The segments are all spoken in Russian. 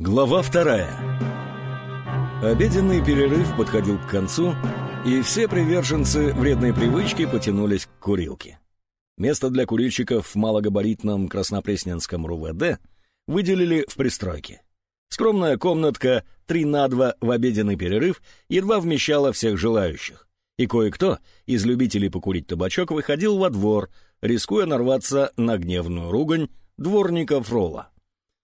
Глава вторая. Обеденный перерыв подходил к концу, и все приверженцы вредной привычки потянулись к курилке. Место для курильщиков в малогабаритном Краснопресненском РУВД выделили в пристройке. Скромная комнатка 3 на 2 в обеденный перерыв едва вмещала всех желающих, и кое-кто из любителей покурить табачок выходил во двор, рискуя нарваться на гневную ругань дворника Фрола.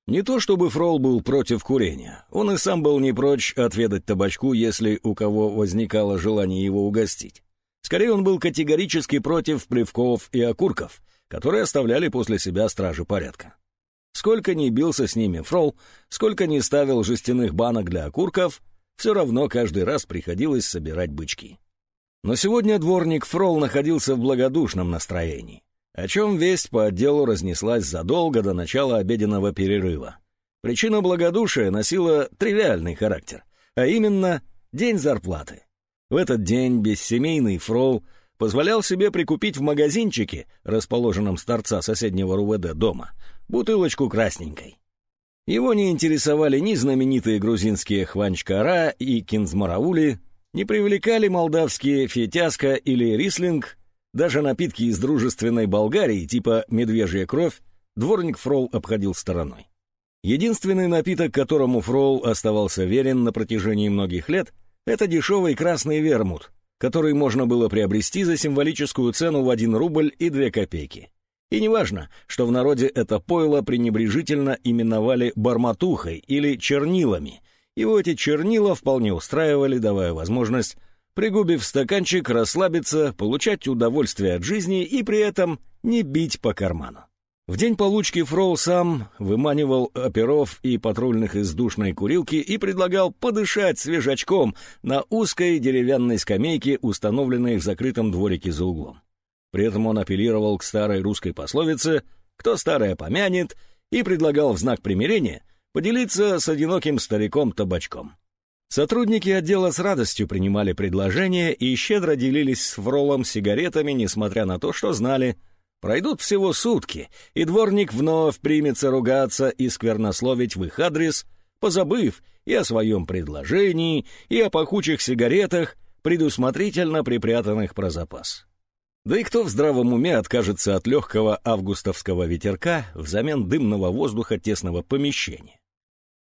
Не то чтобы Фрол был против курения, он и сам был не прочь отведать табачку, если у кого возникало желание его угостить. Скорее, он был категорически против плевков и окурков, которые оставляли после себя стражи порядка. Сколько ни бился с ними Фрол, сколько ни ставил жестяных банок для окурков, все равно каждый раз приходилось собирать бычки. Но сегодня дворник Фрол находился в благодушном настроении о чем весть по отделу разнеслась задолго до начала обеденного перерыва. Причина благодушия носила тривиальный характер, а именно день зарплаты. В этот день бессемейный фрол позволял себе прикупить в магазинчике, расположенном с торца соседнего РУВД дома, бутылочку красненькой. Его не интересовали ни знаменитые грузинские хванчкара и кинзмараули, не привлекали молдавские фетяска или рислинг, даже напитки из дружественной Болгарии, типа «медвежья кровь», дворник Фрол обходил стороной. Единственный напиток, которому Фрол оставался верен на протяжении многих лет, это дешевый красный вермут, который можно было приобрести за символическую цену в 1 рубль и 2 копейки. И неважно, что в народе это пойло пренебрежительно именовали барматухой или чернилами. Его эти чернила вполне устраивали, давая возможность пригубив стаканчик, расслабиться, получать удовольствие от жизни и при этом не бить по карману. В день получки Фроу сам выманивал оперов и патрульных из душной курилки и предлагал подышать свежачком на узкой деревянной скамейке, установленной в закрытом дворике за углом. При этом он апеллировал к старой русской пословице «Кто старое помянет» и предлагал в знак примирения поделиться с одиноким стариком табачком. Сотрудники отдела с радостью принимали предложения и щедро делились с Фролом сигаретами, несмотря на то, что знали, пройдут всего сутки, и дворник вновь примется ругаться и сквернословить в их адрес, позабыв и о своем предложении, и о пахучих сигаретах, предусмотрительно припрятанных про запас. Да и кто в здравом уме откажется от легкого августовского ветерка взамен дымного воздуха тесного помещения?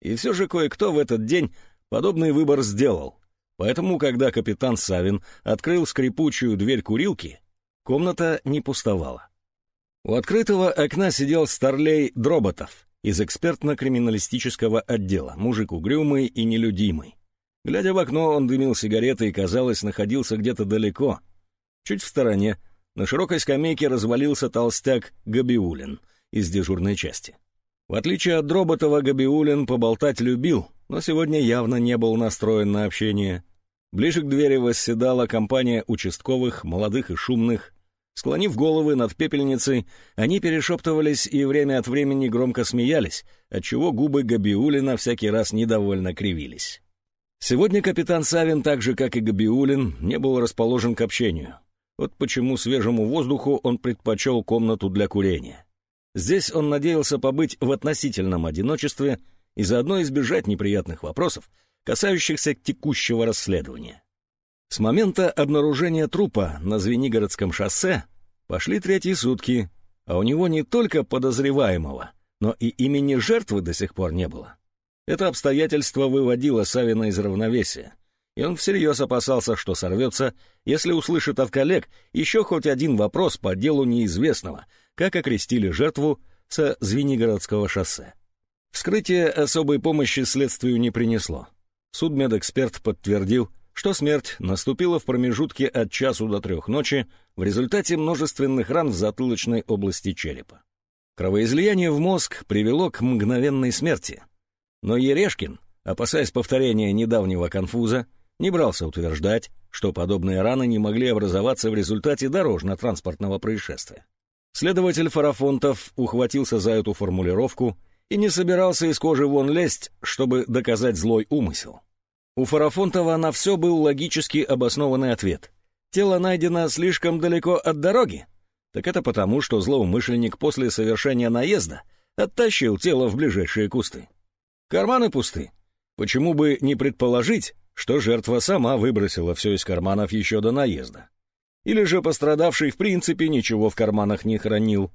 И все же кое-кто в этот день подобный выбор сделал. Поэтому, когда капитан Савин открыл скрипучую дверь курилки, комната не пустовала. У открытого окна сидел старлей Дроботов из экспертно-криминалистического отдела, мужик угрюмый и нелюдимый. Глядя в окно, он дымил сигареты и, казалось, находился где-то далеко. Чуть в стороне, на широкой скамейке развалился толстяк Габиулин из дежурной части. В отличие от Дроботова, Габиулин поболтать любил, но сегодня явно не был настроен на общение. Ближе к двери восседала компания участковых, молодых и шумных. Склонив головы над пепельницей, они перешептывались и время от времени громко смеялись, отчего губы Габиулина всякий раз недовольно кривились. Сегодня капитан Савин, так же, как и Габиулин, не был расположен к общению. Вот почему свежему воздуху он предпочел комнату для курения. Здесь он надеялся побыть в относительном одиночестве и заодно избежать неприятных вопросов, касающихся текущего расследования. С момента обнаружения трупа на Звенигородском шоссе пошли третьи сутки, а у него не только подозреваемого, но и имени жертвы до сих пор не было. Это обстоятельство выводило Савина из равновесия, и он всерьез опасался, что сорвется, если услышит от коллег еще хоть один вопрос по делу неизвестного, как окрестили жертву со Звенигородского шоссе. Вскрытие особой помощи следствию не принесло. Судмедэксперт подтвердил, что смерть наступила в промежутке от часу до трех ночи в результате множественных ран в затылочной области черепа. Кровоизлияние в мозг привело к мгновенной смерти. Но Ерешкин, опасаясь повторения недавнего конфуза, не брался утверждать, что подобные раны не могли образоваться в результате дорожно-транспортного происшествия. Следователь Фарафонтов ухватился за эту формулировку и не собирался из кожи вон лезть, чтобы доказать злой умысел. У Фарафонтова на все был логически обоснованный ответ. Тело найдено слишком далеко от дороги. Так это потому, что злоумышленник после совершения наезда оттащил тело в ближайшие кусты. Карманы пусты. Почему бы не предположить, что жертва сама выбросила все из карманов еще до наезда? Или же пострадавший в принципе ничего в карманах не хранил?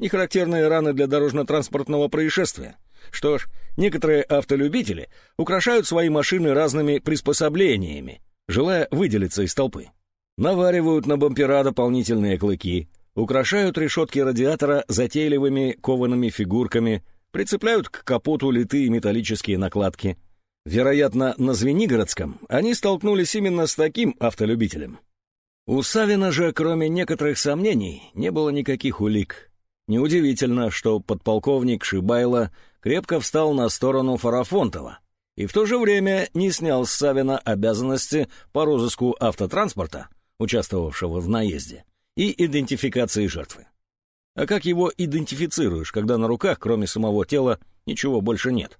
Нехарактерные раны для дорожно-транспортного происшествия. Что ж, некоторые автолюбители украшают свои машины разными приспособлениями, желая выделиться из толпы. Наваривают на бампера дополнительные клыки, украшают решетки радиатора затейливыми коваными фигурками, прицепляют к капоту литые металлические накладки. Вероятно, на Звенигородском они столкнулись именно с таким автолюбителем. У Савина же, кроме некоторых сомнений, не было никаких улик. Неудивительно, что подполковник Шибайло крепко встал на сторону Фарафонтова и в то же время не снял с Савина обязанности по розыску автотранспорта, участвовавшего в наезде, и идентификации жертвы. А как его идентифицируешь, когда на руках, кроме самого тела, ничего больше нет?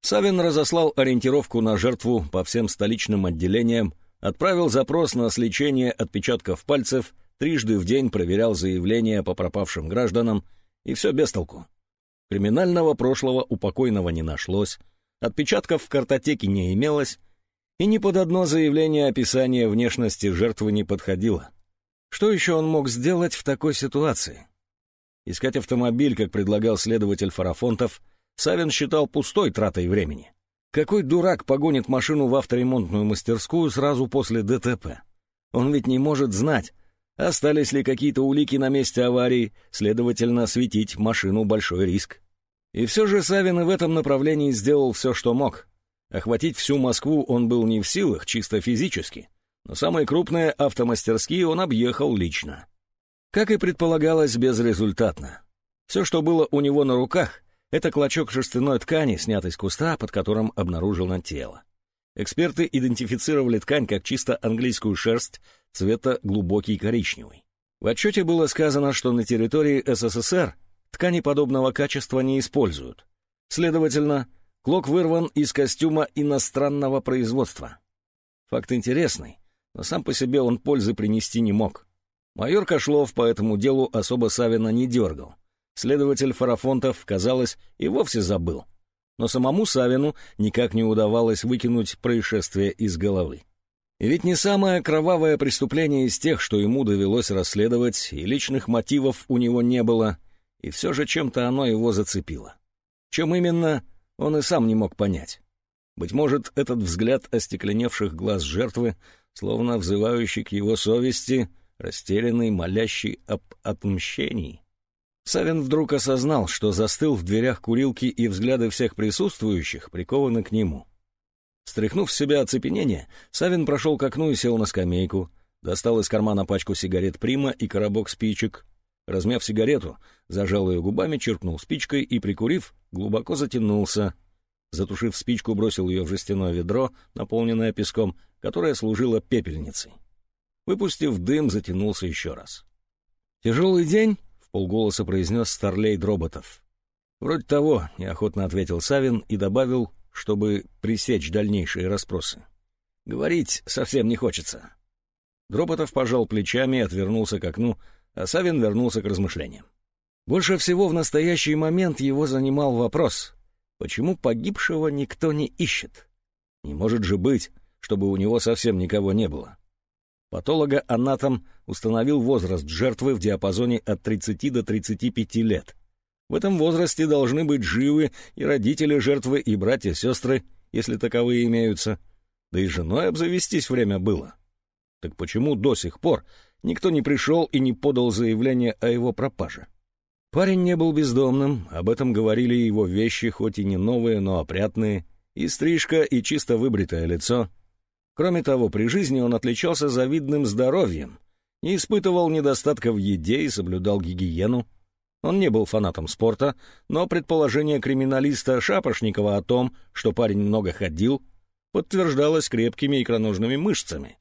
Савин разослал ориентировку на жертву по всем столичным отделениям, отправил запрос на сличение отпечатков пальцев, трижды в день проверял заявления по пропавшим гражданам, и все без толку. Криминального прошлого у покойного не нашлось, отпечатков в картотеке не имелось, и ни под одно заявление описания внешности жертвы не подходило. Что еще он мог сделать в такой ситуации? Искать автомобиль, как предлагал следователь Фарафонтов, Савин считал пустой тратой времени. Какой дурак погонит машину в авторемонтную мастерскую сразу после ДТП? Он ведь не может знать, остались ли какие-то улики на месте аварии, следовательно, светить машину большой риск. И все же Савин в этом направлении сделал все, что мог. Охватить всю Москву он был не в силах, чисто физически, но самые крупные автомастерские он объехал лично. Как и предполагалось, безрезультатно. Все, что было у него на руках, это клочок шерстяной ткани, снятый с куста, под которым обнаружено тело. Эксперты идентифицировали ткань как чисто английскую шерсть цвета глубокий коричневый. В отчете было сказано, что на территории СССР ткани подобного качества не используют. Следовательно, клок вырван из костюма иностранного производства. Факт интересный, но сам по себе он пользы принести не мог. Майор Кошлов по этому делу особо Савина не дергал. Следователь Фарафонтов, казалось, и вовсе забыл. Но самому Савину никак не удавалось выкинуть происшествие из головы. Ведь не самое кровавое преступление из тех, что ему довелось расследовать, и личных мотивов у него не было, и все же чем-то оно его зацепило. Чем именно, он и сам не мог понять. Быть может, этот взгляд остекленевших глаз жертвы, словно взывающий к его совести, растерянный, молящий об отмщении. Савин вдруг осознал, что застыл в дверях курилки, и взгляды всех присутствующих прикованы к нему. Стряхнув с себя оцепенение, Савин прошел к окну и сел на скамейку, достал из кармана пачку сигарет «Прима» и коробок спичек. Размяв сигарету, зажал ее губами, чиркнул спичкой и, прикурив, глубоко затянулся. Затушив спичку, бросил ее в жестяное ведро, наполненное песком, которое служило пепельницей. Выпустив дым, затянулся еще раз. «Тяжелый день?» Полголоса произнес старлей Дроботов. «Вроде того», — неохотно ответил Савин и добавил, чтобы пресечь дальнейшие расспросы. «Говорить совсем не хочется». Дроботов пожал плечами и отвернулся к окну, а Савин вернулся к размышлениям. Больше всего в настоящий момент его занимал вопрос, почему погибшего никто не ищет? Не может же быть, чтобы у него совсем никого не было. Патолога-анатом установил возраст жертвы в диапазоне от 30 до 35 лет. В этом возрасте должны быть живы и родители жертвы, и братья-сестры, если таковые имеются. Да и женой обзавестись время было. Так почему до сих пор никто не пришел и не подал заявление о его пропаже? Парень не был бездомным, об этом говорили его вещи, хоть и не новые, но опрятные, и стрижка, и чисто выбритое лицо — Кроме того, при жизни он отличался завидным здоровьем, не испытывал недостатка в еде и соблюдал гигиену. Он не был фанатом спорта, но предположение криминалиста Шапошникова о том, что парень много ходил, подтверждалось крепкими икроножными мышцами.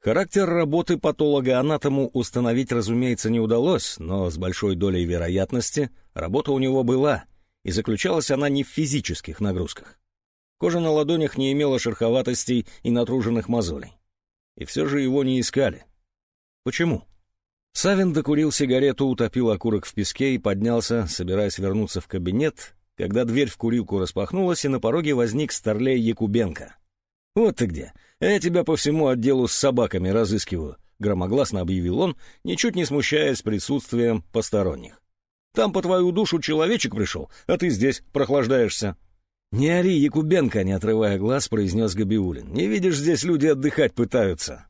Характер работы патолога-анатому установить, разумеется, не удалось, но с большой долей вероятности работа у него была, и заключалась она не в физических нагрузках. Кожа на ладонях не имела шероховатостей и натруженных мозолей. И все же его не искали. Почему? Савин докурил сигарету, утопил окурок в песке и поднялся, собираясь вернуться в кабинет, когда дверь в курилку распахнулась, и на пороге возник старлей Якубенко. «Вот ты где! Я тебя по всему отделу с собаками разыскиваю», — громогласно объявил он, ничуть не смущаясь присутствием посторонних. «Там по твою душу человечек пришел, а ты здесь прохлаждаешься». «Не ори, Якубенко!» — не отрывая глаз, произнес Габиулин. «Не видишь, здесь люди отдыхать пытаются».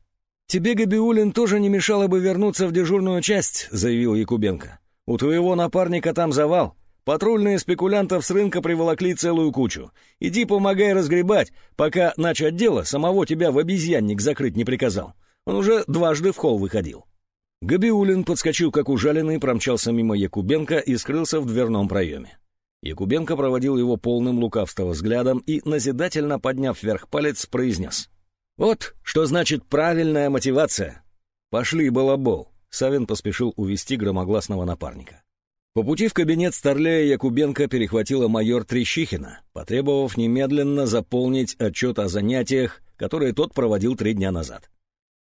«Тебе, Габиулин, тоже не мешало бы вернуться в дежурную часть», — заявил Якубенко. «У твоего напарника там завал. Патрульные спекулянтов с рынка приволокли целую кучу. Иди помогай разгребать, пока начать дело самого тебя в обезьянник закрыть не приказал. Он уже дважды в холл выходил». Габиулин подскочил как ужаленный, промчался мимо Якубенко и скрылся в дверном проеме. Якубенко проводил его полным лукавства взглядом и, назидательно подняв вверх палец, произнес. «Вот что значит правильная мотивация!» «Пошли, балабол!» Савин поспешил увести громогласного напарника. По пути в кабинет Старлея Якубенко перехватила майор Трещихина, потребовав немедленно заполнить отчет о занятиях, которые тот проводил три дня назад.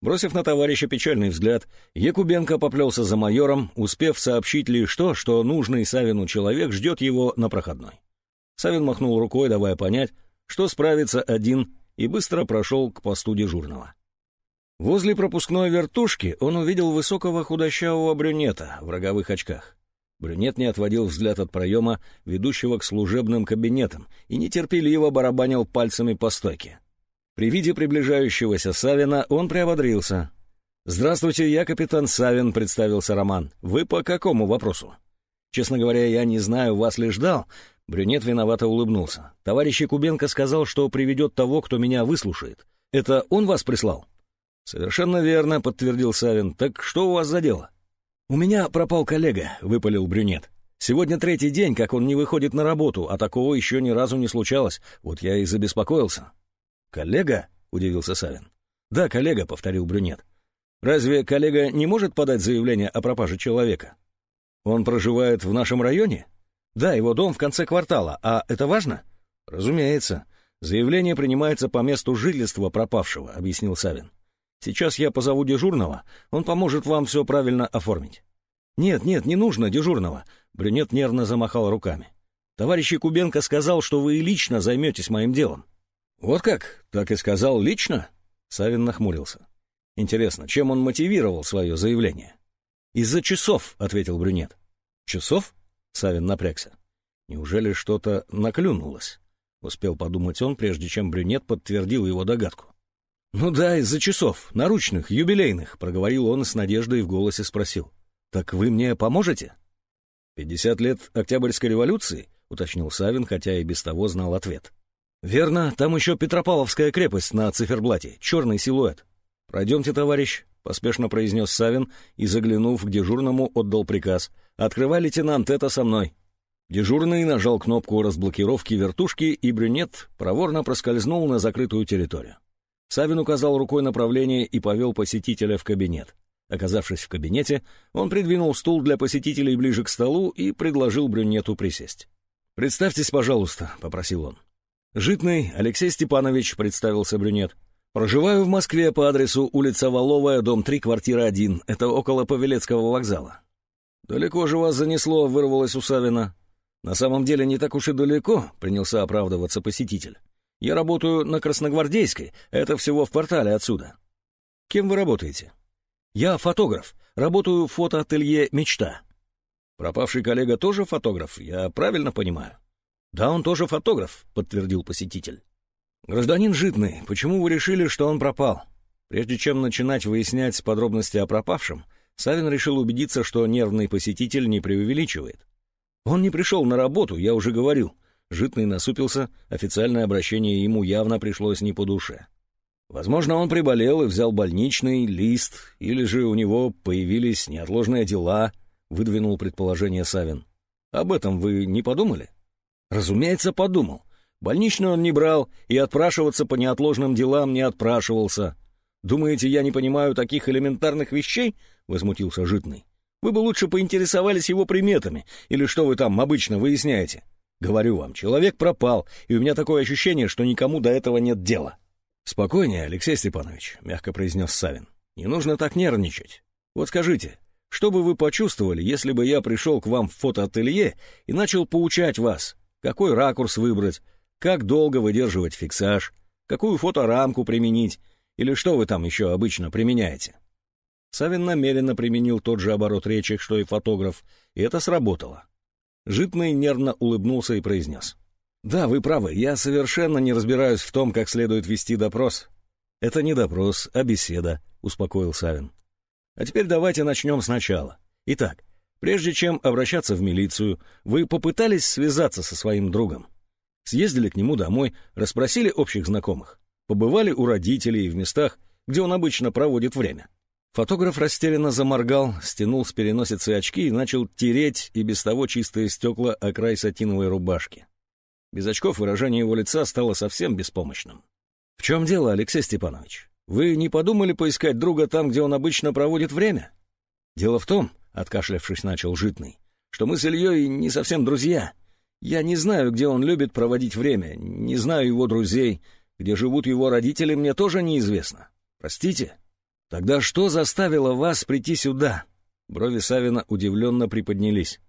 Бросив на товарища печальный взгляд, Якубенко поплелся за майором, успев сообщить лишь то, что нужный Савину человек ждет его на проходной. Савин махнул рукой, давая понять, что справится один, и быстро прошел к посту дежурного. Возле пропускной вертушки он увидел высокого худощавого брюнета в роговых очках. Брюнет не отводил взгляд от проема, ведущего к служебным кабинетам, и нетерпеливо барабанил пальцами по стойке. При виде приближающегося Савина он приободрился. «Здравствуйте, я капитан Савин», — представился Роман. «Вы по какому вопросу?» «Честно говоря, я не знаю, вас ли ждал». Брюнет виновато улыбнулся. «Товарищ Якубенко сказал, что приведет того, кто меня выслушает. Это он вас прислал?» «Совершенно верно», — подтвердил Савин. «Так что у вас за дело?» «У меня пропал коллега», — выпалил брюнет. «Сегодня третий день, как он не выходит на работу, а такого еще ни разу не случалось. Вот я и забеспокоился». «Коллега?» — удивился Савин. «Да, коллега», — повторил брюнет. «Разве коллега не может подать заявление о пропаже человека?» «Он проживает в нашем районе?» «Да, его дом в конце квартала. А это важно?» «Разумеется. Заявление принимается по месту жительства пропавшего», — объяснил Савин. «Сейчас я позову дежурного, он поможет вам все правильно оформить». «Нет, нет, не нужно дежурного», — брюнет нервно замахал руками. «Товарищ Якубенко сказал, что вы лично займетесь моим делом». «Вот как? Так и сказал лично?» Савин нахмурился. «Интересно, чем он мотивировал свое заявление?» «Из-за часов», — ответил брюнет. «Часов?» — Савин напрягся. «Неужели что-то наклюнулось?» — успел подумать он, прежде чем брюнет подтвердил его догадку. «Ну да, из-за часов, наручных, юбилейных», — проговорил он с надеждой в голосе спросил. «Так вы мне поможете?» «Пятьдесят лет Октябрьской революции?» — уточнил Савин, хотя и без того знал ответ. «Верно, там еще Петропавловская крепость на циферблате, черный силуэт». «Пройдемте, товарищ», — поспешно произнес Савин и, заглянув к дежурному, отдал приказ. «Открывай, лейтенант, это со мной». Дежурный нажал кнопку разблокировки вертушки, и брюнет проворно проскользнул на закрытую территорию. Савин указал рукой направление и повел посетителя в кабинет. Оказавшись в кабинете, он придвинул стул для посетителей ближе к столу и предложил брюнету присесть. «Представьтесь, пожалуйста», — попросил он. «Житный Алексей Степанович», — представился брюнет. «Проживаю в Москве по адресу улица Воловая, дом 3, квартира 1. Это около Павелецкого вокзала». «Далеко же вас занесло», — вырвалось у Савина. «На самом деле не так уж и далеко», — принялся оправдываться посетитель. «Я работаю на Красногвардейской, это всего в квартале отсюда». «Кем вы работаете?» «Я фотограф, работаю в фотоателье «Мечта». «Пропавший коллега тоже фотограф, я правильно понимаю?» «Да, он тоже фотограф», — подтвердил посетитель. «Гражданин Житный, почему вы решили, что он пропал?» Прежде чем начинать выяснять подробности о пропавшем, Савин решил убедиться, что нервный посетитель не преувеличивает. «Он не пришел на работу, я уже говорил». Житный насупился, официальное обращение ему явно пришлось не по душе. Возможно, он приболел и взял больничный, лист, или же у него появились неотложные дела, выдвинул предположение Савин. Об этом вы не подумали? Разумеется, подумал. Больничный он не брал и отпрашиваться по неотложным делам не отпрашивался. «Думаете, я не понимаю таких элементарных вещей?» — возмутился Житный. «Вы бы лучше поинтересовались его приметами, или что вы там обычно выясняете. Говорю вам, человек пропал, и у меня такое ощущение, что никому до этого нет дела». «Спокойнее, Алексей Степанович», — мягко произнес Савин. «Не нужно так нервничать. Вот скажите, что бы вы почувствовали, если бы я пришел к вам в фотоателье и начал поучать вас, какой ракурс выбрать, как долго выдерживать фиксаж, какую фоторамку применить или что вы там еще обычно применяете. Савин намеренно применил тот же оборот речи, что и фотограф, и это сработало. Житный нервно улыбнулся и произнес. «Да, вы правы, я совершенно не разбираюсь в том, как следует вести допрос». «Это не допрос, а беседа», — успокоил Савин. «А теперь давайте начнем сначала. Итак, прежде чем обращаться в милицию, вы попытались связаться со своим другом. Съездили к нему домой, расспросили общих знакомых, побывали у родителей в местах, где он обычно проводит время». Фотограф растерянно заморгал, стянул с переносицы очки и начал тереть и без того чистые стекла о край сатиновой рубашки. Без очков выражение его лица стало совсем беспомощным. «В чем дело, Алексей Степанович? Вы не подумали поискать друга там, где он обычно проводит время?» «Дело в том, — откашлявшись начал Житный, — что мы с Ильей не совсем друзья. Я не знаю, где он любит проводить время, не знаю его друзей, где живут его родители, мне тоже неизвестно. Простите?» «Тогда что заставило вас прийти сюда?» Брови Савина удивленно приподнялись.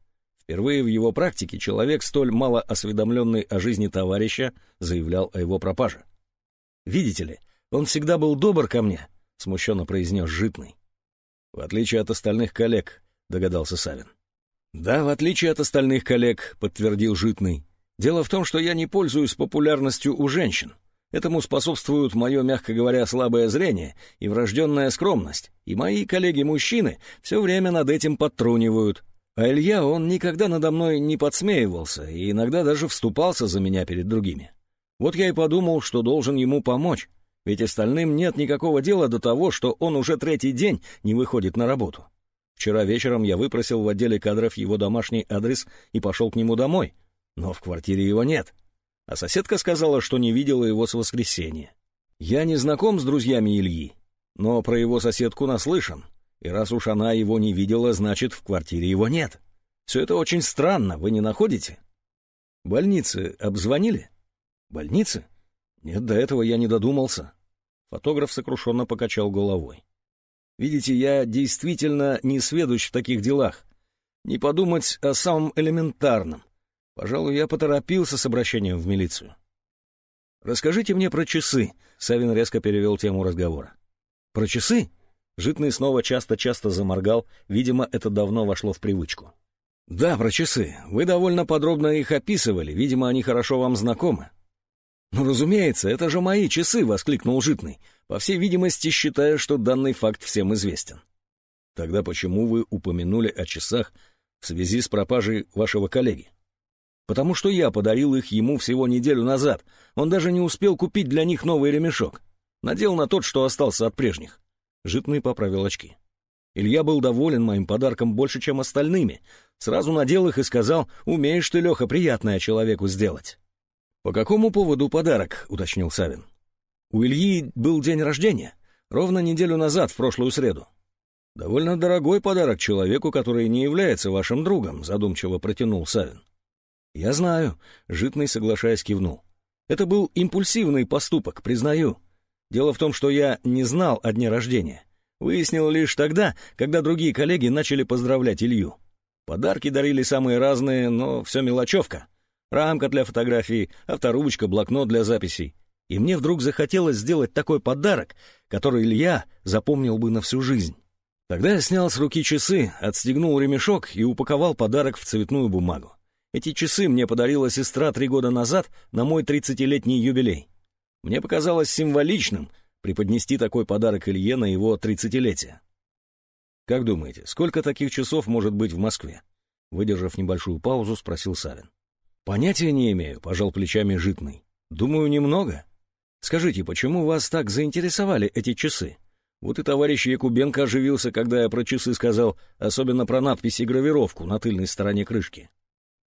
Впервые в его практике человек, столь мало осведомленный о жизни товарища, заявлял о его пропаже. «Видите ли, он всегда был добр ко мне», — смущенно произнес Житный. «В отличие от остальных коллег», — догадался Савин. «Да, в отличие от остальных коллег», — подтвердил Житный. «Дело в том, что я не пользуюсь популярностью у женщин. Этому способствуют мое, мягко говоря, слабое зрение и врожденная скромность, и мои коллеги-мужчины все время над этим подтрунивают. А Илья, он никогда надо мной не подсмеивался и иногда даже вступался за меня перед другими. Вот я и подумал, что должен ему помочь, ведь остальным нет никакого дела до того, что он уже третий день не выходит на работу. Вчера вечером я выпросил в отделе кадров его домашний адрес и пошел к нему домой, но в квартире его нет а соседка сказала, что не видела его с воскресенья. Я не знаком с друзьями Ильи, но про его соседку наслышан, и раз уж она его не видела, значит, в квартире его нет. Все это очень странно, вы не находите? Больницы обзвонили? Больницы? Нет, до этого я не додумался. Фотограф сокрушенно покачал головой. Видите, я действительно не сведущ в таких делах. Не подумать о самом элементарном. Пожалуй, я поторопился с обращением в милицию. «Расскажите мне про часы», — Савин резко перевел тему разговора. «Про часы?» Житный снова часто-часто заморгал, видимо, это давно вошло в привычку. «Да, про часы. Вы довольно подробно их описывали, видимо, они хорошо вам знакомы». «Ну, разумеется, это же мои часы!» — воскликнул Житный, по всей видимости, считая, что данный факт всем известен. «Тогда почему вы упомянули о часах в связи с пропажей вашего коллеги?» потому что я подарил их ему всего неделю назад. Он даже не успел купить для них новый ремешок. Надел на тот, что остался от прежних. Житный поправил очки. Илья был доволен моим подарком больше, чем остальными. Сразу надел их и сказал, «Умеешь ты, Леха, приятное человеку сделать». «По какому поводу подарок?» — уточнил Савин. «У Ильи был день рождения. Ровно неделю назад, в прошлую среду». «Довольно дорогой подарок человеку, который не является вашим другом», — задумчиво протянул Савин. «Я знаю», — Житный, соглашаясь, кивнул. «Это был импульсивный поступок, признаю. Дело в том, что я не знал о дне рождения. Выяснил лишь тогда, когда другие коллеги начали поздравлять Илью. Подарки дарили самые разные, но все мелочевка. Рамка для фотографий, авторучка, блокнот для записей. И мне вдруг захотелось сделать такой подарок, который Илья запомнил бы на всю жизнь. Тогда я снял с руки часы, отстегнул ремешок и упаковал подарок в цветную бумагу. Эти часы мне подарила сестра три года назад на мой тридцатилетний юбилей. Мне показалось символичным преподнести такой подарок Илье на его тридцатилетие. «Как думаете, сколько таких часов может быть в Москве?» Выдержав небольшую паузу, спросил Савин. «Понятия не имею», — пожал плечами Житный. «Думаю, немного. Скажите, почему вас так заинтересовали эти часы? Вот и товарищ Якубенко оживился, когда я про часы сказал, особенно про надпись и гравировку на тыльной стороне крышки.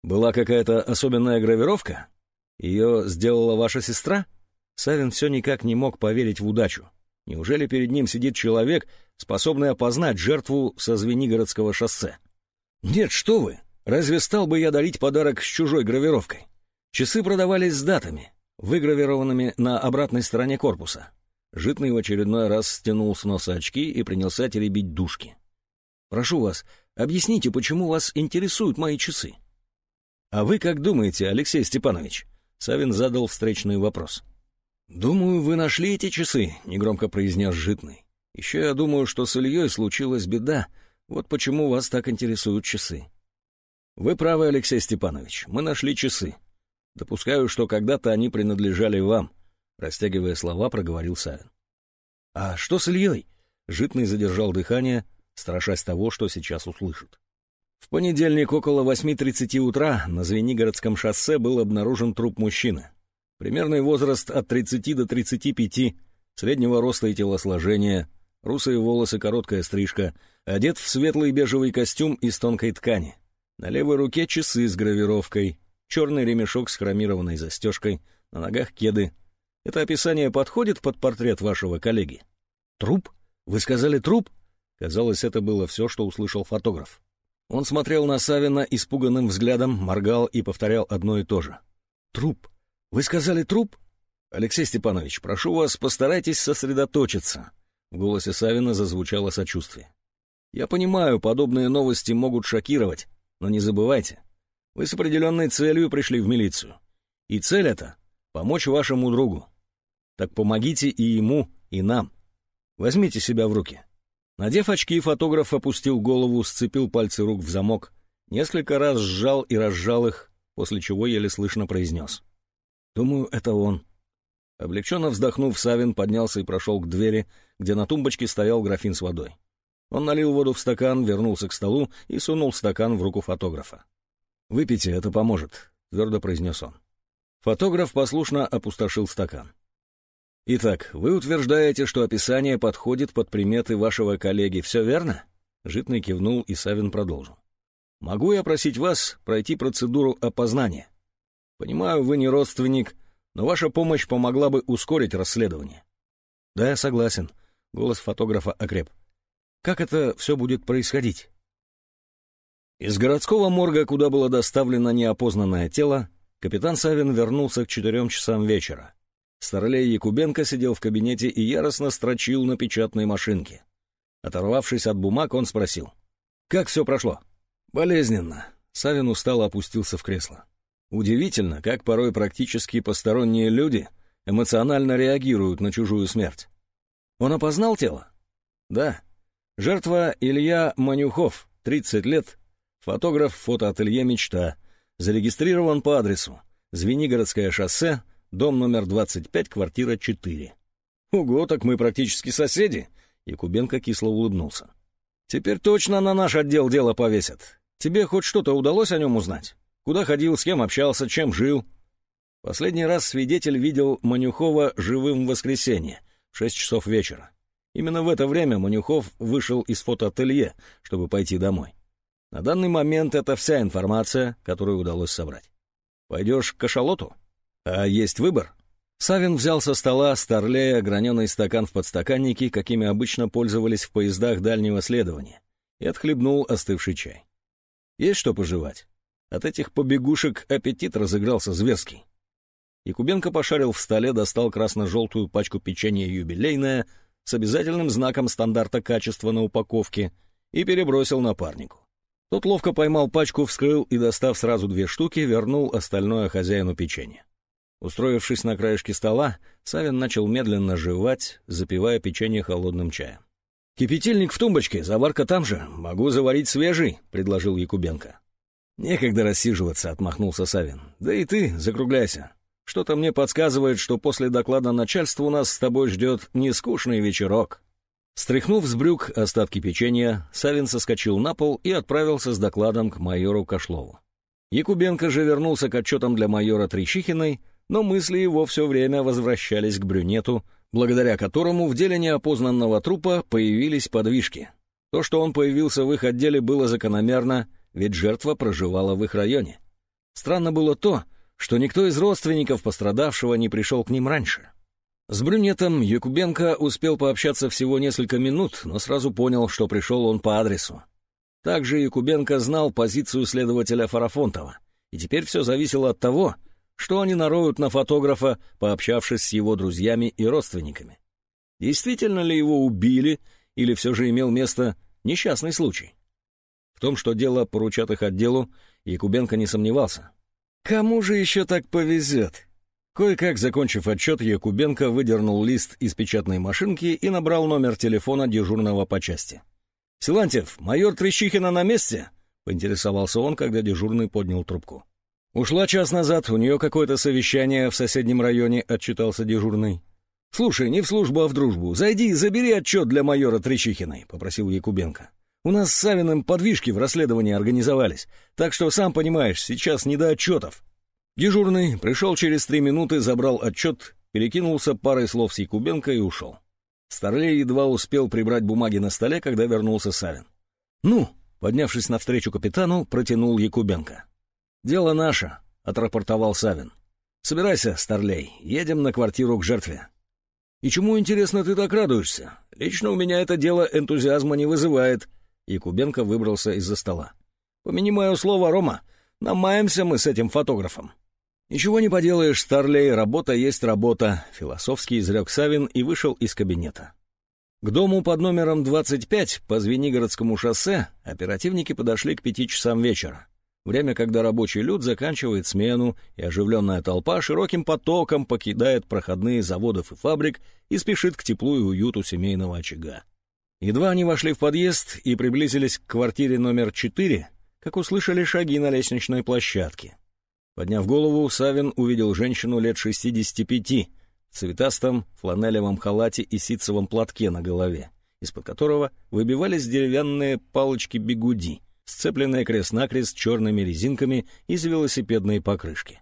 Была какая-то особенная гравировка? Ее сделала ваша сестра? Савин все никак не мог поверить в удачу. Неужели перед ним сидит человек, способный опознать жертву со Звенигородского шоссе? Нет, что вы! Разве стал бы я дарить подарок с чужой гравировкой? Часы продавались с датами, выгравированными на обратной стороне корпуса. Житный в очередной раз стянул с носа очки и принялся теребить дужки. «Прошу вас, объясните, почему вас интересуют мои часы?» «А вы как думаете, Алексей Степанович?» Савин задал встречный вопрос. «Думаю, вы нашли эти часы», — негромко произнес Житный. «Еще я думаю, что с Ильей случилась беда. Вот почему вас так интересуют часы». «Вы правы, Алексей Степанович. Мы нашли часы. Допускаю, что когда-то они принадлежали вам», — растягивая слова, проговорил Савин. «А что с Ильей?» — Житный задержал дыхание, страшась того, что сейчас услышит. В понедельник около 8.30 утра на Звенигородском шоссе был обнаружен труп мужчины. Примерный возраст от 30 до 35, среднего роста и телосложения, русые волосы, короткая стрижка, одет в светлый бежевый костюм из тонкой ткани. На левой руке часы с гравировкой, черный ремешок с хромированной застежкой, на ногах кеды. Это описание подходит под портрет вашего коллеги? Труп? Вы сказали труп? Казалось, это было все, что услышал фотограф. Он смотрел на Савина испуганным взглядом, моргал и повторял одно и то же. «Труп! Вы сказали труп?» «Алексей Степанович, прошу вас, постарайтесь сосредоточиться». В голосе Савина зазвучало сочувствие. «Я понимаю, подобные новости могут шокировать, но не забывайте, вы с определенной целью пришли в милицию. И цель эта — помочь вашему другу. Так помогите и ему, и нам. Возьмите себя в руки. Надев очки, фотограф опустил голову, сцепил пальцы рук в замок, несколько раз сжал и разжал их, после чего еле слышно произнес. «Думаю, это он». Облегченно вздохнув, Савин поднялся и прошел к двери, где на тумбочке стоял графин с водой. Он налил воду в стакан, вернулся к столу и сунул стакан в руку фотографа. «Выпейте, это поможет», — твердо произнес он. Фотограф послушно опустошил стакан. Итак, вы утверждаете, что описание подходит под приметы вашего коллеги, все верно? Житный кивнул, и Савин продолжил. Могу я просить вас пройти процедуру опознания? Понимаю, вы не родственник, но ваша помощь помогла бы ускорить расследование. Да, я согласен. Голос фотографа окреп. Как это все будет происходить? Из городского морга, куда было доставлено неопознанное тело, капитан Савин вернулся к четырем часам вечера. Старлей Якубенко сидел в кабинете и яростно строчил на печатной машинке. Оторвавшись от бумаг, он спросил. «Как все прошло?» «Болезненно». Савин устало опустился в кресло. Удивительно, как порой практически посторонние люди эмоционально реагируют на чужую смерть. Он опознал тело? Да. Жертва Илья Манюхов, 30 лет, фотограф фотоателье «Мечта», зарегистрирован по адресу Звенигородское шоссе, Дом номер 25, квартира 4. Ого, так мы практически соседи. Якубенко кисло улыбнулся. Теперь точно на наш отдел дело повесят. Тебе хоть что-то удалось о нем узнать? Куда ходил, с кем общался, чем жил? Последний раз свидетель видел Манюхова живым в воскресенье, в 6 часов вечера. Именно в это время Манюхов вышел из фотоателье, чтобы пойти домой. На данный момент это вся информация, которую удалось собрать. Пойдешь к кашалоту? А есть выбор? Савин взял со стола старлея граненый стакан в подстаканнике, какими обычно пользовались в поездах дальнего следования, и отхлебнул остывший чай. Есть что пожевать? От этих побегушек аппетит разыгрался зверский. Якубенко пошарил в столе, достал красно-желтую пачку печенья юбилейное с обязательным знаком стандарта качества на упаковке и перебросил напарнику. Тот ловко поймал пачку, вскрыл и, достав сразу две штуки, вернул остальное хозяину печенья. Устроившись на краешке стола, Савин начал медленно жевать, запивая печенье холодным чаем. «Кипятильник в тумбочке, заварка там же. Могу заварить свежий», — предложил Якубенко. «Некогда рассиживаться», — отмахнулся Савин. «Да и ты закругляйся. Что-то мне подсказывает, что после доклада начальства у нас с тобой ждет нескучный вечерок». Стряхнув с брюк остатки печенья, Савин соскочил на пол и отправился с докладом к майору Кошлову. Якубенко же вернулся к отчетам для майора Трещихиной, но мысли его все время возвращались к брюнету, благодаря которому в деле неопознанного трупа появились подвижки. То, что он появился в их отделе, было закономерно, ведь жертва проживала в их районе. Странно было то, что никто из родственников пострадавшего не пришел к ним раньше. С брюнетом Якубенко успел пообщаться всего несколько минут, но сразу понял, что пришел он по адресу. Также Якубенко знал позицию следователя Фарафонтова, и теперь все зависело от того, что они нароют на фотографа, пообщавшись с его друзьями и родственниками. Действительно ли его убили, или все же имел место несчастный случай? В том, что дело поручат их отделу, Якубенко не сомневался. Кому же еще так повезет? Кое-как, закончив отчет, Якубенко выдернул лист из печатной машинки и набрал номер телефона дежурного по части. «Силантьев, майор Трещихина на месте?» — поинтересовался он, когда дежурный поднял трубку. «Ушла час назад, у нее какое-то совещание в соседнем районе», — отчитался дежурный. «Слушай, не в службу, а в дружбу. Зайди и забери отчет для майора Тречихиной», — попросил Якубенко. «У нас с Савиным подвижки в расследовании организовались, так что, сам понимаешь, сейчас не до отчетов». Дежурный пришел через три минуты, забрал отчет, перекинулся парой слов с Якубенко и ушел. Старлей едва успел прибрать бумаги на столе, когда вернулся Савин. «Ну», — поднявшись навстречу капитану, протянул Якубенко. «Дело наше», — отрапортовал Савин. «Собирайся, Старлей, едем на квартиру к жертве». «И чему, интересно, ты так радуешься? Лично у меня это дело энтузиазма не вызывает». Якубенко выбрался из-за стола. «Помяни мое слово, Рома, намаемся мы с этим фотографом». «Ничего не поделаешь, Старлей, работа есть работа», — философски изрек Савин и вышел из кабинета. К дому под номером 25 по Звенигородскому шоссе оперативники подошли к пяти часам вечера. Время, когда рабочий люд заканчивает смену, и оживленная толпа широким потоком покидает проходные заводов и фабрик и спешит к теплу и уюту семейного очага. Едва они вошли в подъезд и приблизились к квартире номер 4, как услышали шаги на лестничной площадке. Подняв голову, Савин увидел женщину лет 65 в цветастом фланелевом халате и ситцевом платке на голове, из-под которого выбивались деревянные палочки-бегуди, сцепленные крест-накрест черными резинками из велосипедной покрышки.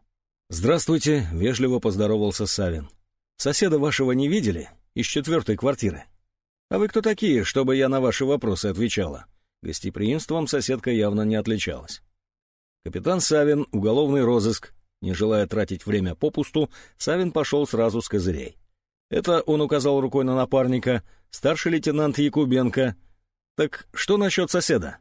«Здравствуйте», — вежливо поздоровался Савин. «Соседа вашего не видели? Из четвертой квартиры?» «А вы кто такие, чтобы я на ваши вопросы отвечала?» Гостеприимством соседка явно не отличалась. Капитан Савин, уголовный розыск. Не желая тратить время попусту, Савин пошел сразу с козырей. Это он указал рукой на напарника, старший лейтенант Якубенко. «Так что насчет соседа?»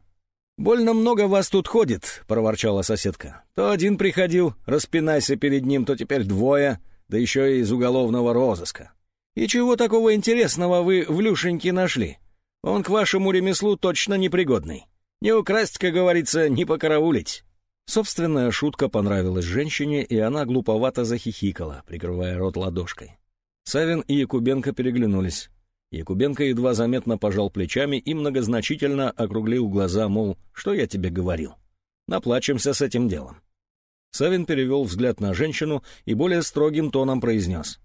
«Больно много вас тут ходит», — проворчала соседка. «То один приходил, распинайся перед ним, то теперь двое, да еще и из уголовного розыска. И чего такого интересного вы в Люшеньке нашли? Он к вашему ремеслу точно непригодный. Не украсть, как говорится, не покараулить». Собственная шутка понравилась женщине, и она глуповато захихикала, прикрывая рот ладошкой. Савин и Якубенко переглянулись. Якубенко едва заметно пожал плечами и многозначительно округлил глаза, мол, что я тебе говорил. Наплачемся с этим делом. Савин перевел взгляд на женщину и более строгим тоном произнес.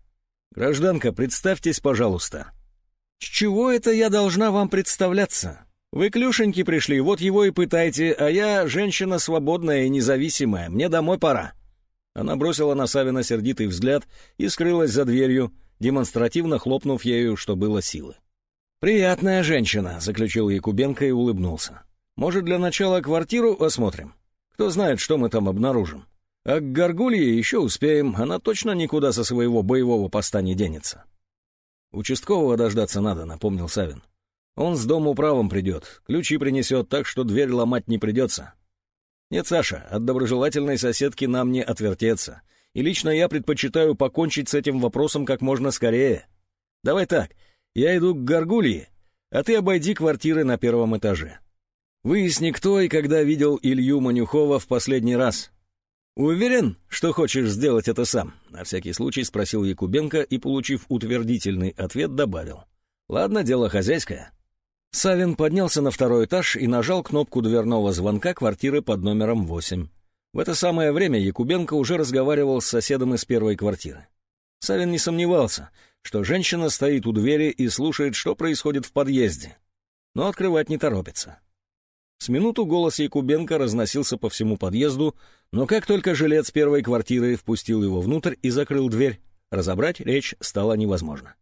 «Гражданка, представьтесь, пожалуйста». «С чего это я должна вам представляться? Вы к Люшеньке пришли, вот его и пытайте, а я женщина свободная и независимая, мне домой пора». Она бросила на Савина сердитый взгляд и скрылась за дверью, демонстративно хлопнув ею, что было силы. «Приятная женщина», — заключил Якубенко и улыбнулся. «Может, для начала квартиру осмотрим? Кто знает, что мы там обнаружим. А к Горгулье еще успеем, она точно никуда со своего боевого поста не денется». «Участкового дождаться надо», — напомнил Савин. Он с дому правом придет, ключи принесет, так что дверь ломать не придется. Нет, Саша, от доброжелательной соседки нам не отвертеться. И лично я предпочитаю покончить с этим вопросом как можно скорее. Давай так, я иду к Горгулье, а ты обойди квартиры на первом этаже. Выясни, кто и когда видел Илью Манюхова в последний раз. Уверен, что хочешь сделать это сам? На всякий случай спросил Якубенко и, получив утвердительный ответ, добавил. Ладно, дело хозяйское. Савин поднялся на второй этаж и нажал кнопку дверного звонка квартиры под номером 8. В это самое время Якубенко уже разговаривал с соседом из первой квартиры. Савин не сомневался, что женщина стоит у двери и слушает, что происходит в подъезде, но открывать не торопится. С минуту голос Якубенко разносился по всему подъезду, но как только жилец первой квартиры впустил его внутрь и закрыл дверь, разобрать речь стало невозможно.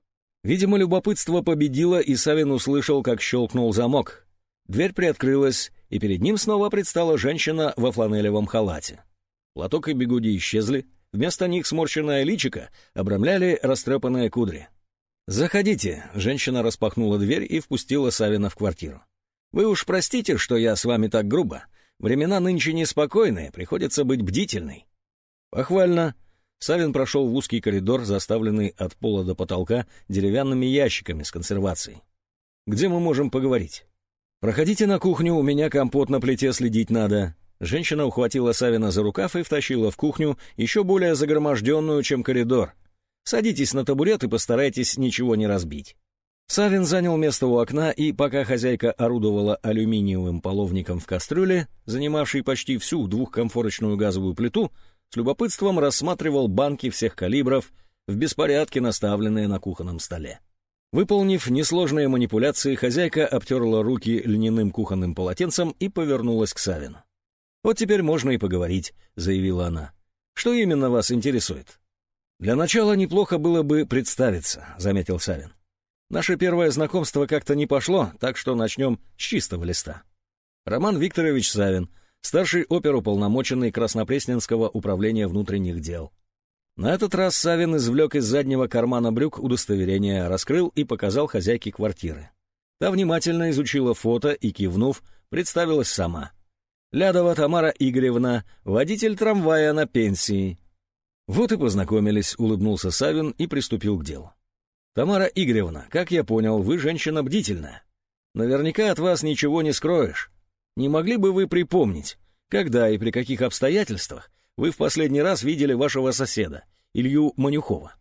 Видимо, любопытство победило, и Савин услышал, как щелкнул замок. Дверь приоткрылась, и перед ним снова предстала женщина во фланелевом халате. Платок и бегуди исчезли, вместо них сморщенное личико обрамляли растрепанные кудри. «Заходите», — женщина распахнула дверь и впустила Савина в квартиру. «Вы уж простите, что я с вами так грубо. Времена нынче неспокойные, приходится быть бдительной». «Похвально», Савин прошел в узкий коридор, заставленный от пола до потолка деревянными ящиками с консервацией. «Где мы можем поговорить?» «Проходите на кухню, у меня компот на плите следить надо». Женщина ухватила Савина за рукав и втащила в кухню, еще более загроможденную, чем коридор. «Садитесь на табурет и постарайтесь ничего не разбить». Савин занял место у окна, и пока хозяйка орудовала алюминиевым половником в кастрюле, занимавшей почти всю двухкомфорочную газовую плиту, с любопытством рассматривал банки всех калибров, в беспорядке наставленные на кухонном столе. Выполнив несложные манипуляции, хозяйка обтерла руки льняным кухонным полотенцем и повернулась к Савину. «Вот теперь можно и поговорить», — заявила она. «Что именно вас интересует?» «Для начала неплохо было бы представиться», — заметил Савин. «Наше первое знакомство как-то не пошло, так что начнем с чистого листа. Роман Викторович Савин, старший оперуполномоченный Краснопресненского управления внутренних дел. На этот раз Савин извлек из заднего кармана брюк удостоверение, раскрыл и показал хозяйке квартиры. Та внимательно изучила фото и, кивнув, представилась сама. Лядова Тамара Игоревна, водитель трамвая на пенсии. Вот и познакомились, улыбнулся Савин и приступил к делу. Тамара Игоревна, как я понял, вы женщина бдительная. Наверняка от вас ничего не скроешь. Не могли бы вы припомнить, когда и при каких обстоятельствах вы в последний раз видели вашего соседа, Илью Манюхова.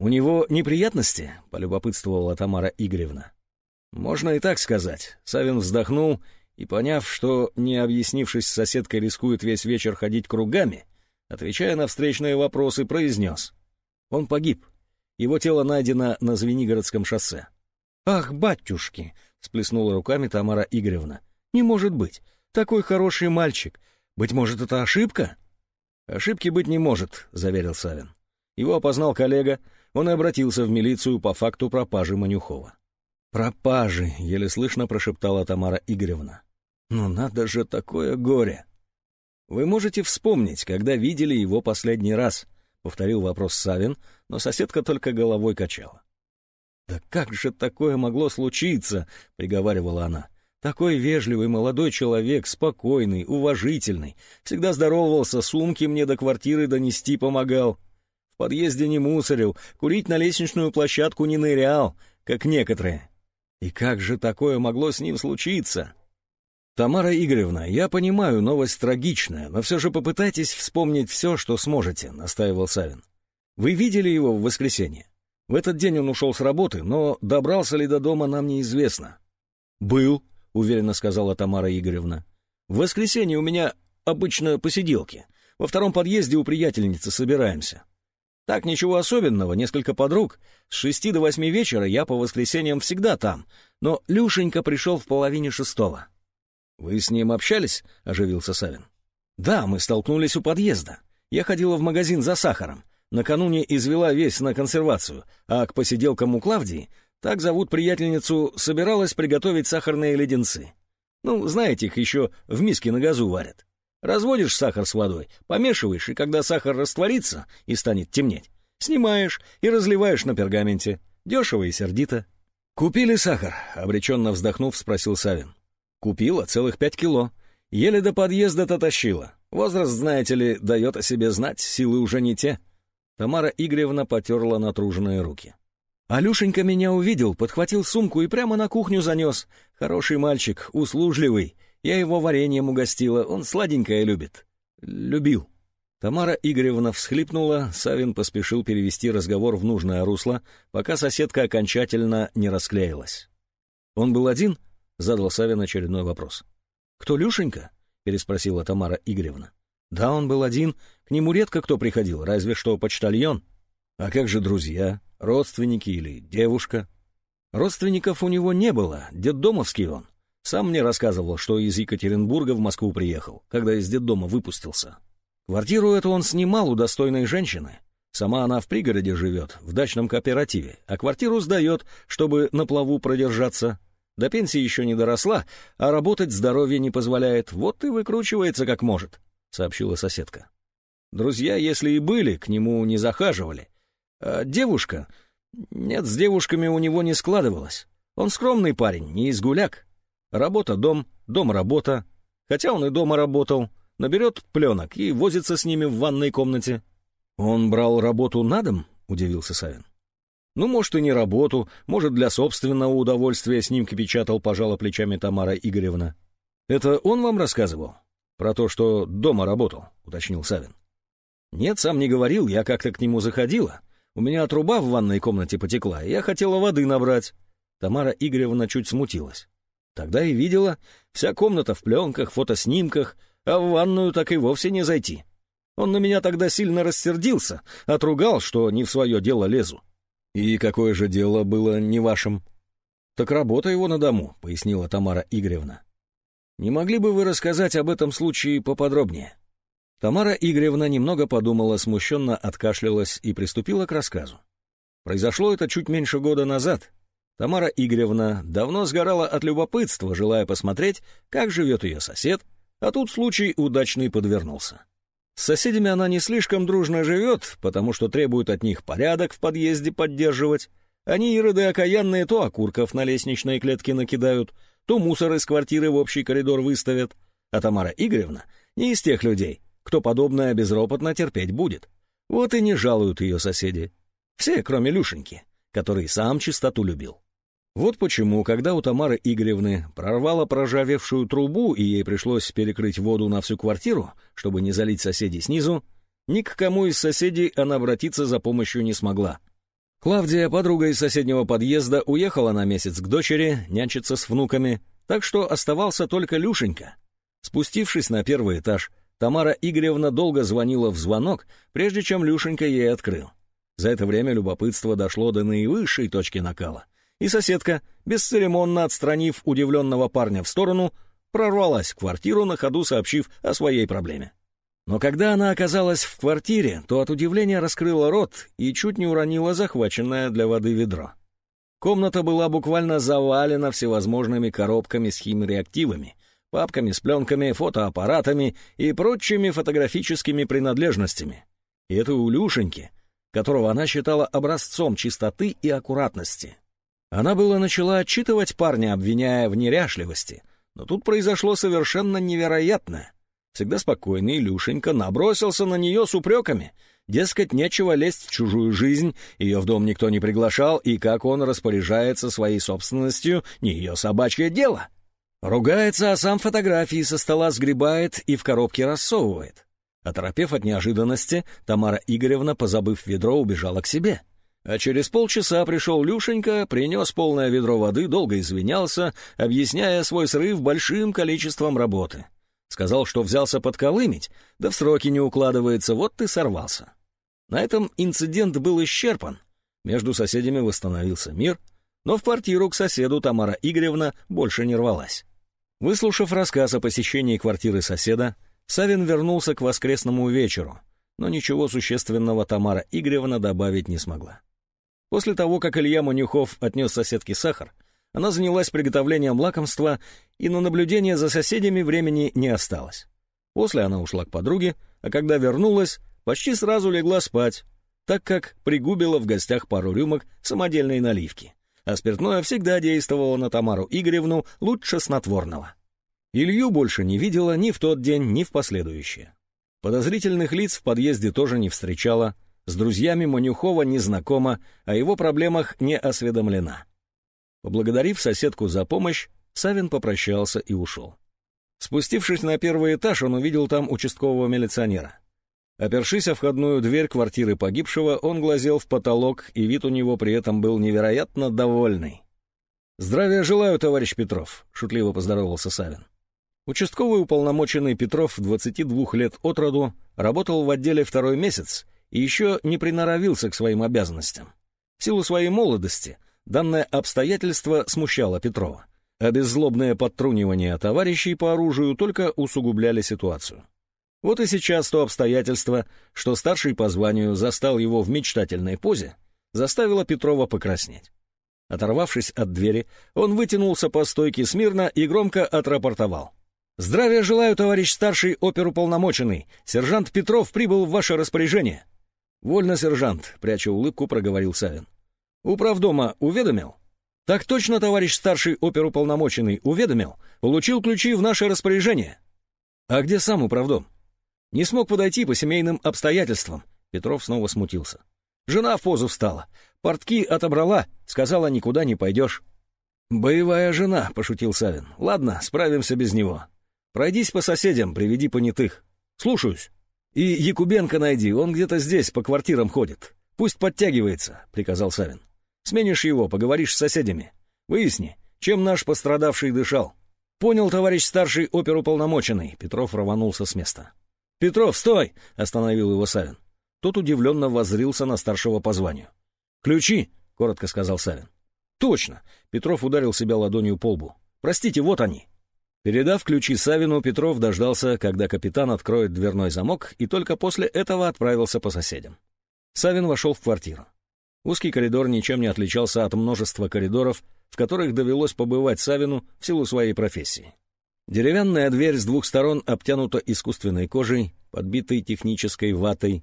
У него неприятности?» — полюбопытствовала Тамара Игоревна. «Можно и так сказать». Савин вздохнул и, поняв, что, не объяснившись с соседкой, рискует весь вечер ходить кругами, отвечая на встречные вопросы, произнес. «Он погиб. Его тело найдено на Звенигородском шоссе». «Ах, батюшки!» — сплеснула руками Тамара Игоревна. «Не может быть. Такой хороший мальчик. Быть может, это ошибка?» «Ошибки быть не может», — заверил Савин. Его опознал коллега, он и обратился в милицию по факту пропажи Манюхова. «Пропажи!» — еле слышно прошептала Тамара Игоревна. «Ну надо же такое горе!» «Вы можете вспомнить, когда видели его последний раз?» — повторил вопрос Савин, но соседка только головой качала. «Да как же такое могло случиться?» — приговаривала она. Такой вежливый молодой человек, спокойный, уважительный, всегда здоровался, сумки мне до квартиры донести помогал. В подъезде не мусорил, курить на лестничную площадку не нырял, как некоторые. И как же такое могло с ним случиться? Тамара Игоревна, я понимаю, новость трагичная, но все же попытайтесь вспомнить все, что сможете, настаивал Савин. Вы видели его в воскресенье? В этот день он ушел с работы, но добрался ли до дома, нам неизвестно. Был, — уверенно сказала Тамара Игоревна. «В воскресенье у меня обычно посиделки. Во втором подъезде у приятельницы собираемся. Так, ничего особенного, несколько подруг. С шести до восьми вечера я по воскресеньям всегда там, но Люшенька пришел в половине шестого». «Вы с ним общались?» — оживился Савин. «Да, мы столкнулись у подъезда. Я ходила в магазин за сахаром. Накануне извела весь на консервацию, а к посиделкам у Клавдии так зовут приятельницу, собиралась приготовить сахарные леденцы. Ну, знаете, их еще в миске на газу варят. Разводишь сахар с водой, помешиваешь, и когда сахар растворится и станет темнеть, снимаешь и разливаешь на пергаменте. Дешево и сердито. «Купили сахар?» — обреченно вздохнув, спросил Савин. «Купила целых пять кило. Еле до подъезда-то тащила. Возраст, знаете ли, дает о себе знать, силы уже не те». Тамара Игоревна потерла натруженные руки. Алюшенька меня увидел, подхватил сумку и прямо на кухню занес. Хороший мальчик, услужливый. Я его вареньем угостила, он сладенькое любит. Любил. Тамара Игоревна всхлипнула, Савин поспешил перевести разговор в нужное русло, пока соседка окончательно не расклеилась. «Он был один?» — задал Савин очередной вопрос. «Кто Люшенька?» — переспросила Тамара Игоревна. «Да, он был один. К нему редко кто приходил, разве что почтальон». «А как же друзья?» родственники или девушка. Родственников у него не было, детдомовский он. Сам мне рассказывал, что из Екатеринбурга в Москву приехал, когда из детдома выпустился. Квартиру эту он снимал у достойной женщины. Сама она в пригороде живет, в дачном кооперативе, а квартиру сдает, чтобы на плаву продержаться. До пенсии еще не доросла, а работать здоровье не позволяет, вот и выкручивается как может, — сообщила соседка. Друзья, если и были, к нему не захаживали, а девушка? Нет, с девушками у него не складывалось. Он скромный парень, не из гуляк. Работа — дом, дом — работа. Хотя он и дома работал. Наберет пленок и возится с ними в ванной комнате. Он брал работу на дом? — удивился Савин. Ну, может, и не работу, может, для собственного удовольствия снимки печатал, пожала плечами Тамара Игоревна. Это он вам рассказывал? «Про то, что дома работал», — уточнил Савин. «Нет, сам не говорил, я как-то к нему заходила. У меня труба в ванной комнате потекла, я хотела воды набрать». Тамара Игоревна чуть смутилась. Тогда и видела, вся комната в пленках, фотоснимках, а в ванную так и вовсе не зайти. Он на меня тогда сильно рассердился, отругал, что не в свое дело лезу. «И какое же дело было не вашим?» «Так работа его на дому», — пояснила Тамара Игоревна. «Не могли бы вы рассказать об этом случае поподробнее?» Тамара Игоревна немного подумала, смущенно откашлялась и приступила к рассказу. Произошло это чуть меньше года назад. Тамара Игоревна давно сгорала от любопытства, желая посмотреть, как живет ее сосед, а тут случай удачный подвернулся. С соседями она не слишком дружно живет, потому что требует от них порядок в подъезде поддерживать. Они, ироды окаянные, то окурков на лестничной клетке накидают, то мусор из квартиры в общий коридор выставят. А Тамара Игоревна не из тех людей, кто подобное безропотно терпеть будет. Вот и не жалуют ее соседи. Все, кроме Люшеньки, который сам чистоту любил. Вот почему, когда у Тамары Игоревны прорвало проржавевшую трубу, и ей пришлось перекрыть воду на всю квартиру, чтобы не залить соседей снизу, ни к кому из соседей она обратиться за помощью не смогла. Клавдия, подруга из соседнего подъезда, уехала на месяц к дочери, нянчиться с внуками, так что оставался только Люшенька. Спустившись на первый этаж, Тамара Игоревна долго звонила в звонок, прежде чем Люшенька ей открыл. За это время любопытство дошло до наивысшей точки накала, и соседка, бесцеремонно отстранив удивленного парня в сторону, прорвалась в квартиру, на ходу сообщив о своей проблеме. Но когда она оказалась в квартире, то от удивления раскрыла рот и чуть не уронила захваченное для воды ведро. Комната была буквально завалена всевозможными коробками с химреактивами, папками с пленками, фотоаппаратами и прочими фотографическими принадлежностями. И это у Люшеньки, которого она считала образцом чистоты и аккуратности. Она было начала отчитывать парня, обвиняя в неряшливости, но тут произошло совершенно невероятное. Всегда спокойный Люшенька набросился на нее с упреками. Дескать, нечего лезть в чужую жизнь, ее в дом никто не приглашал, и как он распоряжается своей собственностью, не ее собачье дело. Ругается, а сам фотографии со стола сгребает и в коробке рассовывает. Оторопев от неожиданности, Тамара Игоревна, позабыв ведро, убежала к себе. А через полчаса пришел Люшенька, принес полное ведро воды, долго извинялся, объясняя свой срыв большим количеством работы. Сказал, что взялся подколымить, да в сроки не укладывается, вот ты сорвался. На этом инцидент был исчерпан. Между соседями восстановился мир, но в квартиру к соседу Тамара Игоревна больше не рвалась. Выслушав рассказ о посещении квартиры соседа, Савин вернулся к воскресному вечеру, но ничего существенного Тамара Игоревна добавить не смогла. После того, как Илья Манюхов отнес соседке сахар, она занялась приготовлением лакомства, и на наблюдение за соседями времени не осталось. После она ушла к подруге, а когда вернулась, почти сразу легла спать, так как пригубила в гостях пару рюмок самодельной наливки а спиртное всегда действовало на Тамару Игоревну лучше снотворного. Илью больше не видела ни в тот день, ни в последующие. Подозрительных лиц в подъезде тоже не встречала, с друзьями Манюхова не знакома, о его проблемах не осведомлена. Поблагодарив соседку за помощь, Савин попрощался и ушел. Спустившись на первый этаж, он увидел там участкового милиционера. Опершись о входную дверь квартиры погибшего, он глазел в потолок, и вид у него при этом был невероятно довольный. «Здравия желаю, товарищ Петров», — шутливо поздоровался Савин. Участковый уполномоченный Петров, 22 лет от роду, работал в отделе второй месяц и еще не приноровился к своим обязанностям. В силу своей молодости данное обстоятельство смущало Петрова, а беззлобное подтрунивание товарищей по оружию только усугубляли ситуацию. Вот и сейчас то обстоятельство, что старший по званию застал его в мечтательной позе, заставило Петрова покраснеть. Оторвавшись от двери, он вытянулся по стойке смирно и громко отрапортовал. «Здравия желаю, товарищ старший оперуполномоченный. Сержант Петров прибыл в ваше распоряжение». «Вольно, сержант», — пряча улыбку, проговорил Савин. «Управдома уведомил?» «Так точно, товарищ старший оперуполномоченный, уведомил. Получил ключи в наше распоряжение». «А где сам управдом?» Не смог подойти по семейным обстоятельствам. Петров снова смутился. Жена в позу встала. Портки отобрала, сказала, никуда не пойдешь. «Боевая жена», — пошутил Савин. «Ладно, справимся без него. Пройдись по соседям, приведи понятых. Слушаюсь. И Якубенко найди, он где-то здесь по квартирам ходит. Пусть подтягивается, приказал Савин. Сменишь его, поговоришь с соседями. Выясни, чем наш пострадавший дышал. Понял, товарищ старший оперуполномоченный. Петров рванулся с места. «Петров, стой!» — остановил его Савин. Тот удивленно воззрился на старшего по званию. «Ключи!» — коротко сказал Савин. «Точно!» — Петров ударил себя ладонью по лбу. «Простите, вот они!» Передав ключи Савину, Петров дождался, когда капитан откроет дверной замок, и только после этого отправился по соседям. Савин вошел в квартиру. Узкий коридор ничем не отличался от множества коридоров, в которых довелось побывать Савину в силу своей профессии. Деревянная дверь с двух сторон обтянута искусственной кожей, подбитой технической ватой.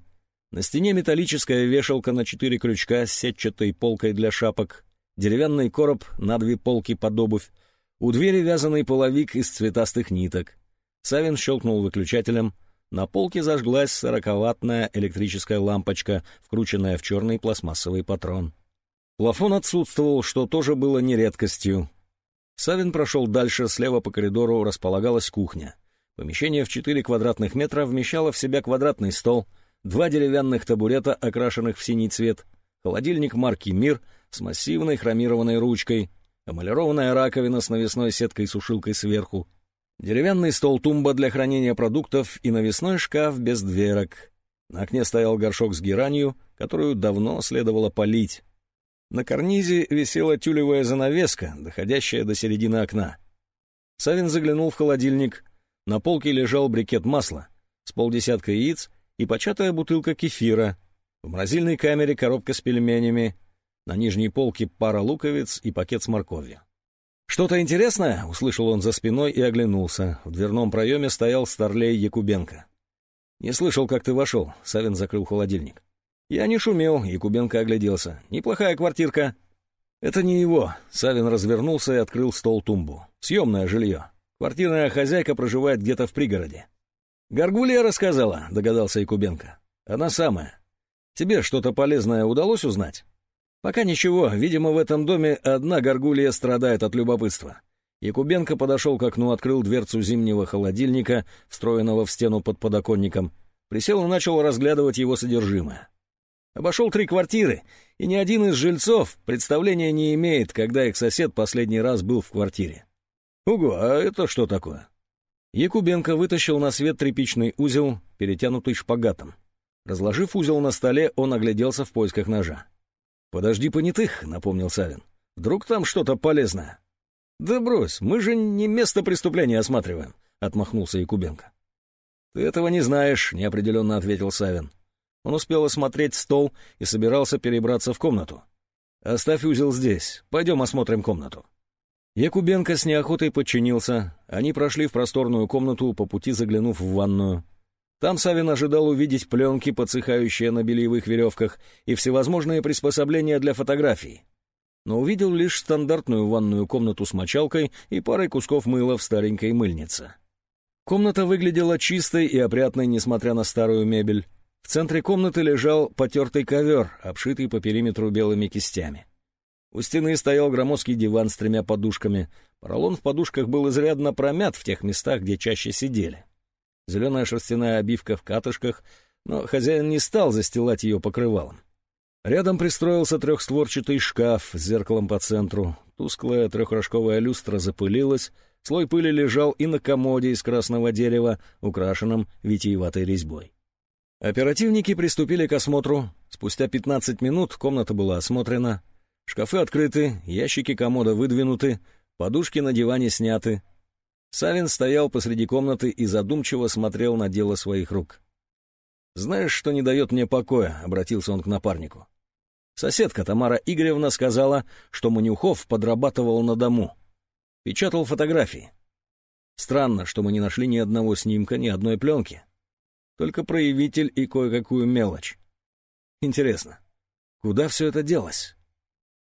На стене металлическая вешалка на четыре крючка с сетчатой полкой для шапок, деревянный короб на две полки под обувь, у двери вязаный половик из цветастых ниток. Савин щелкнул выключателем. На полке зажглась сороковатная электрическая лампочка, вкрученная в черный пластмассовый патрон. Плафон отсутствовал, что тоже было не редкостью. Савин прошел дальше, слева по коридору располагалась кухня. Помещение в 4 квадратных метра вмещало в себя квадратный стол, два деревянных табурета, окрашенных в синий цвет, холодильник марки «Мир» с массивной хромированной ручкой, эмалированная раковина с навесной сеткой-сушилкой сверху, деревянный стол-тумба для хранения продуктов и навесной шкаф без дверок. На окне стоял горшок с геранью, которую давно следовало полить. На карнизе висела тюлевая занавеска, доходящая до середины окна. Савин заглянул в холодильник. На полке лежал брикет масла, с полдесятка яиц и початая бутылка кефира. В морозильной камере коробка с пельменями, на нижней полке пара луковиц и пакет с морковью. «Что-то интересное?» — услышал он за спиной и оглянулся. В дверном проеме стоял старлей Якубенко. «Не слышал, как ты вошел», — Савин закрыл холодильник. «Я не шумел», — Якубенко огляделся. «Неплохая квартирка». «Это не его». Савин развернулся и открыл стол-тумбу. «Съемное жилье. Квартирная хозяйка проживает где-то в пригороде». «Горгулья рассказала», — догадался Якубенко. «Она самая. Тебе что-то полезное удалось узнать?» Пока ничего, видимо, в этом доме одна горгулья страдает от любопытства. Якубенко подошел к окну, открыл дверцу зимнего холодильника, встроенного в стену под подоконником, присел и начал разглядывать его содержимое. Обошел три квартиры, и ни один из жильцов представления не имеет, когда их сосед последний раз был в квартире. Угу, а это что такое? Якубенко вытащил на свет тряпичный узел, перетянутый шпагатом. Разложив узел на столе, он огляделся в поисках ножа. «Подожди понятых», — напомнил Савин. «Вдруг там что-то полезное?» «Да брось, мы же не место преступления осматриваем», — отмахнулся Якубенко. «Ты этого не знаешь», — неопределенно ответил Савин. Он успел осмотреть стол и собирался перебраться в комнату. «Оставь узел здесь. Пойдем осмотрим комнату». Якубенко с неохотой подчинился. Они прошли в просторную комнату, по пути заглянув в ванную. Там Савин ожидал увидеть пленки, подсыхающие на бельевых веревках, и всевозможные приспособления для фотографий. Но увидел лишь стандартную ванную комнату с мочалкой и парой кусков мыла в старенькой мыльнице. Комната выглядела чистой и опрятной, несмотря на старую мебель. В центре комнаты лежал потертый ковер, обшитый по периметру белыми кистями. У стены стоял громоздкий диван с тремя подушками. Поролон в подушках был изрядно промят в тех местах, где чаще сидели зеленая шерстяная обивка в катышках, но хозяин не стал застилать ее покрывалом. Рядом пристроился трехстворчатый шкаф с зеркалом по центру. Тусклая трехрожковая люстра запылилась, слой пыли лежал и на комоде из красного дерева, украшенном витиеватой резьбой. Оперативники приступили к осмотру. Спустя 15 минут комната была осмотрена. Шкафы открыты, ящики комода выдвинуты, подушки на диване сняты, Савин стоял посреди комнаты и задумчиво смотрел на дело своих рук. «Знаешь, что не дает мне покоя?» — обратился он к напарнику. Соседка Тамара Игоревна сказала, что Манюхов подрабатывал на дому. Печатал фотографии. Странно, что мы не нашли ни одного снимка, ни одной пленки. Только проявитель и кое-какую мелочь. Интересно, куда все это делось?